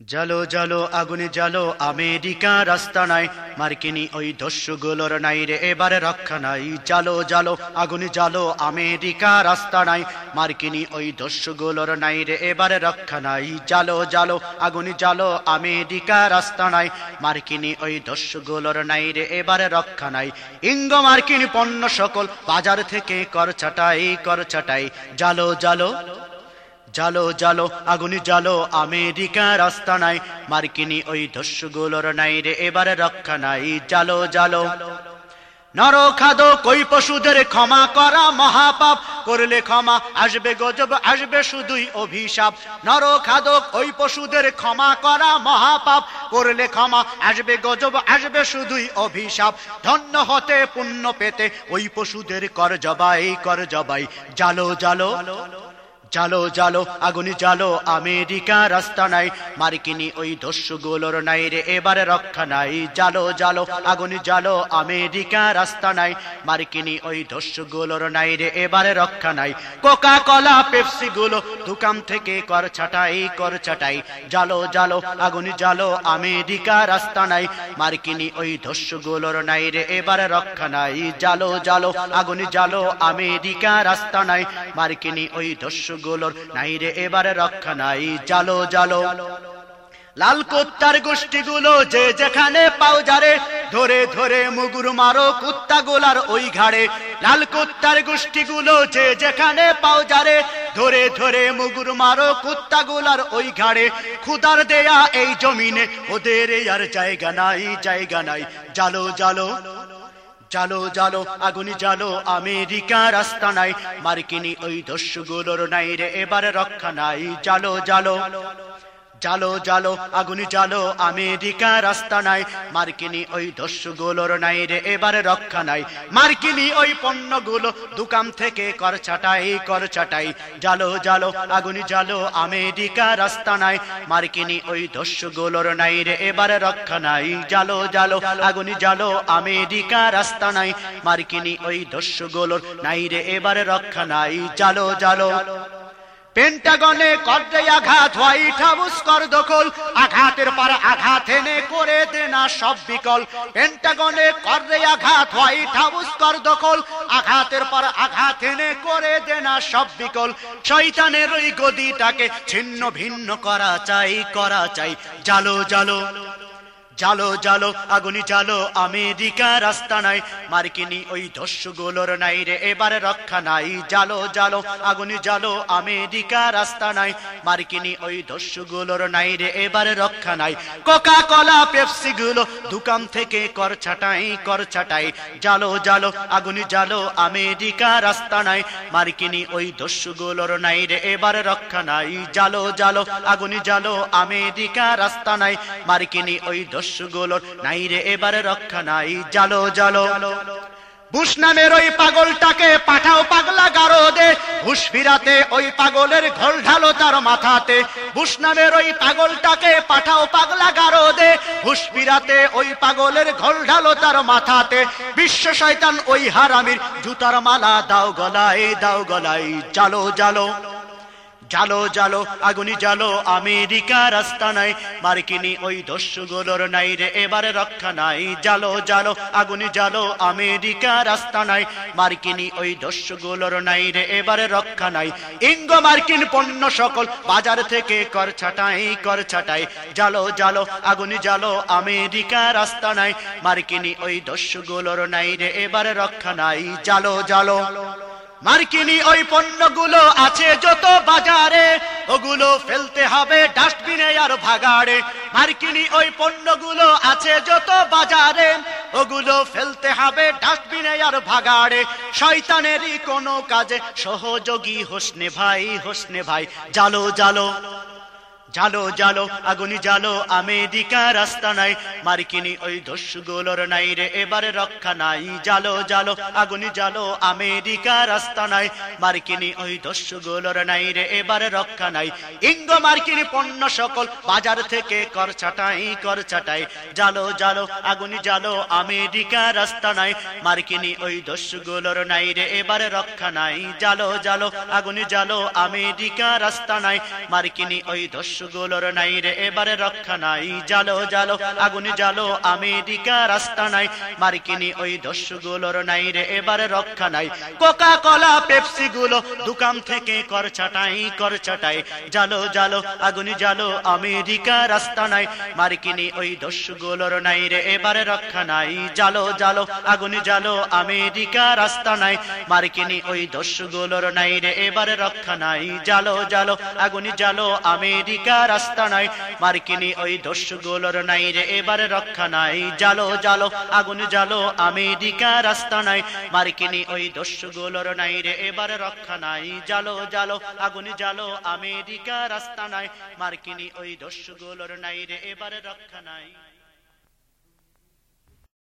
জালো জালো, আগুনে জালো, আমেরিকা রাস্তা নাই। মার্কিনি ওই দস্যুগুলোর নাই রে, এবারে রক্ষা নাই। জালো জালো, আগুনে জালো, আমেরিকা রাস্তা নাই। মার্কিনি ওই দস্যুগুলোর নাই রে, এবারে রক্ষা নাই। জালো জালো, আগুনে জালো, আমেরিকা রাস্তা নাই। মার্কিনি ওই দস্যুগুলোর নাই রে, এবারে রক্ষা নাই। ইঙ্গ মার্কিনি পণ্য সকল বাজার থেকে কর ছাটাই কর ছাটাই জালো জালো জালো জালো, আগুনি জালো, আমেরিকা রাস্তা নাই। মার্কিনি ওই দস্যুগুলোর নাই রে, এবারে রক্ষা নাই। জালো জালো। নর খাদো কই পশুদের ক্ষমা করা মহাপাপ? করলে ক্ষমা, আসবে গজব, আসবে শুধুই অভিশাপ। নর খাদো কই পশুদের ক্ষমা করা মহাপাপ? করলে ক্ষমা, আসবে গজব, আসবে শুধুই অভিশাপ। ধন্য হতে, পুণ্য পেতে, ওই পশুদের কর জবাই কর জবাই। জালো জালো। জালো জালো, আগুনি জালো, আমেরিকা রাস্তা নাই। মার্কিনি ওই দস্যুগুলোর নাই রে, এবারে রক্ষা নাই। জালো জালো, আগুনি জালো, আমেরিকা রাস্তা নাই। মার্কিনি ওই দস্যুগুলোর নাই রে, এবারে রক্ষা নাই। কোকা কলা পেপসি গুলো দোকান থেকে কর ছাটাই কর ছাটাই। জালো জালো, আগুনি জালো, আমেরিকা রাস্তা নাই। মার্কিনি ওই দস্যুগুলোর নাই রে, এবারে রক্ষা নাই। জালো জালো, আগুনি জালো, আমেরিকা রাস্তা নাই। মার্কিনি ওই দস্যু গুলোর নাই রে, এবারে রক্ষা নাই। জালো জালো। লাল কুত্তার গোষ্ঠীগুলো যে যেখানে পাও যারে, ধরে ধরে মুগুর মারো কুত্তা গোলার ওই ঘাড়ে। লাল কুত্তার গোষ্ঠীগুলো যে যেখানে পাও যারে, ধরে ধরে মুগুর মারো কুত্তা গোলার ওই ঘাড়ে। খুদার দেয়া এই জমিনে, ওদের আর জায়গা নাই জায়গা নাই। জালো জালো। জালো জালো, আগুনি জালো, আমেরিকা রাস্তা নাই। মার্কিনি ওই দস্যুগুলোর নাই রে, এবার রক্ষা নাই। জালো জালো। জালো জালো, আগুনি জালো, আমেরিকা রাস্তা নাই। মার্কিনি ওই দস্যুগুলোর নাই রে, এবারে রক্ষা নাই। মার্কিনি ওই পণ্যগুলো দোকান থেকে কর ছাটাই কর ছাটাই। জালো জালো, আগুনি জালো, আমেরিকা রাস্তা নাই। মার্কিনি ওই দস্যুগুলোর নাই রে, এবারে রক্ষা নাই। জালো জালো, আগুনি জালো, আমেরিকা রাস্তা নাই। মার্কিনি ওই দস্যুগুলোর নাই রে, এবারে রক্ষা নাই। জালো জালো পেন্টাগনে কর্দে আঘাত হোয়াইট হাউস কর দখল আঘাতের পর আঘাত এনে করে দে না সব বিকল। পেন্টাগনে কর্দে আঘাত হোয়াইট হাউস কর দখল আঘাতের পর আঘাত এনে করে দে না সব বিকল। শয়তানের ওই গদিটাকে ছিন্ন ভিন্ন করা চাই করা চাই। জালো জালো। জালো জালো আগুনি জালো আমেরিকা রাস্তা নাই। মার্কিনি ওই দস্যুগুলোর নাই রে, এবারে রক্ষা নাই। জালো জালো, আগুনি জালো, আমেরিকা রাস্তা নাই। মার্কিনি ওই দস্যুগুলোর নাই রে, এবারে রক্ষা নাই। কোকা কলা পেপসি গুলো দোকান থেকে কর ছাটাই কর ছাটাই। জালো জালো, আগুনি জালো, আমেরিকা রাস্তা নাই। মার্কিনি ওই দস্যুগুলোর নাই রে, এবারে রক্ষা নাই। জালো জালো, আগুনি জালো, আমেরিকা রাস্তা নাই। মার্কিনি ওই দস্যু দস্যুগুলোর নাই রে, এবারে রক্ষা নাই। জালো জালো। বুশ নামের ওই পাগলটাকে পাঠাও পাগলা গারো দে হুশ ফিরাতে ওই পাগলের ঘোল ঢালো তার মাথাতে। বুশ নামের ওই পাগলটাকে পাঠাও পাগলা গারো দে হুশ ফিরাতে ওই পাগলের ঘোল ঢালো তার মাথাতে। বিশ্ব শয়তান ওই হারামির জুতার মালা দাও গলায় দাও গলায়। জালো জালো। জালো জালো, আগুনি জালো, আমেরিকা রাস্তা নাই। মার্কিনি ওই দস্যুগুলোর নাই রে, এবারে রক্ষা নাই। জালো জালো, আগুনি জালো, আমেরিকা রাস্তা নাই। মার্কিনি ওই দস্যুগুলোর নাই রে, এবারে রক্ষা নাই। ইঙ্গ মার্কিন পণ্য সকল বাজার থেকে কর ছাটাই কর ছাটাই। জালো জালো, আগুনি জালো, আমেরিকা রাস্তা নাই। মার্কিনি ওই দস্যুগুলোর নাই রে, এবারে রক্ষা নাই। জালো জালো। মার্কিনি ওই পণ্যগুলো আছে যত বাজারে, ওগুলো ফেলতে হবে ডাস্টবিনে আর ভাগাড়ে। মার্কিনি ওই পণ্যগুলো আছে যত বাজারে, ওগুলো ফেলতে হবে ডাস্টবিনে আর ভাগাড়ে। শয়তানেরই কোনো কাজে, সহযোগী হোসনে ভাই হোসনে ভাই, জালো জালো। জালো জালো, আগুনি জালো, আমেরিকা রাস্তা নাই। মার্কিনি ওই দস্যুগুলোর নাই রে, এবারে রক্ষা নাই। জালো জালো, আগুনি জালো, আমেরিকা রাস্তা নাই। মার্কিনি ওই দস্যুগুলোর নাই রে, এবারে রক্ষা নাই। ইঙ্গ মার্কিনি পণ্য সকল বাজার থেকে কর ছাটাই কর ছাটাই জালো জালো, আগুনি জালো, আমেরিকা রাস্তা নাই। মার্কিনি ওই দস্যুগুলোর নাই রে, এবারে রক্ষা নাই। জালো জালো, আগুনি জালো, আমেরিকা রাস্তা নাই। মার্কিনি ওই দস্যু দস্যুগুলোর নাই রে, এবারে রক্ষা নাই। জালো জালো, আগুন জালো, আমেরিকা রাস্তা নাই। মার্কিনি ওই দস্যুগুলোর নাই রে, এবারে রক্ষা নাই। কোকা কলা পেপসি গুলো দোকান থেকে কর ছাটাই কর ছাটাই। জালো জালো, আগুন জালো, আমেরিকা রাস্তা নাই। মার্কিনি ওই দস্যুগুলোর নাই রে, এবারে রক্ষা নাই। জালো জালো, আগুন জালো, আমেরিকা রাস্তা নাই। মার্কিনি ওই দস্যুগুলোর নাই রে, এবারে রক্ষা নাই। জালো জালো, আগুন জালো, আমেরিকা রাস্তা নাই। মার্কিনি ওই দস্যুগুলোর নাই রে এবারে রক্ষা নাই। জালো জালো, আগুন জালো, আমেরিকা রাস্তা নাই। মার্কিনি ওই দস্যুগুলোর নাই রে এবারে রক্ষা নাই। জালো জালো, আগুন জালো, আমেরিকা রাস্তা নাই। মার্কিনি ওই দস্যুগুলোর নাই রে এবারে রক্ষা নাই।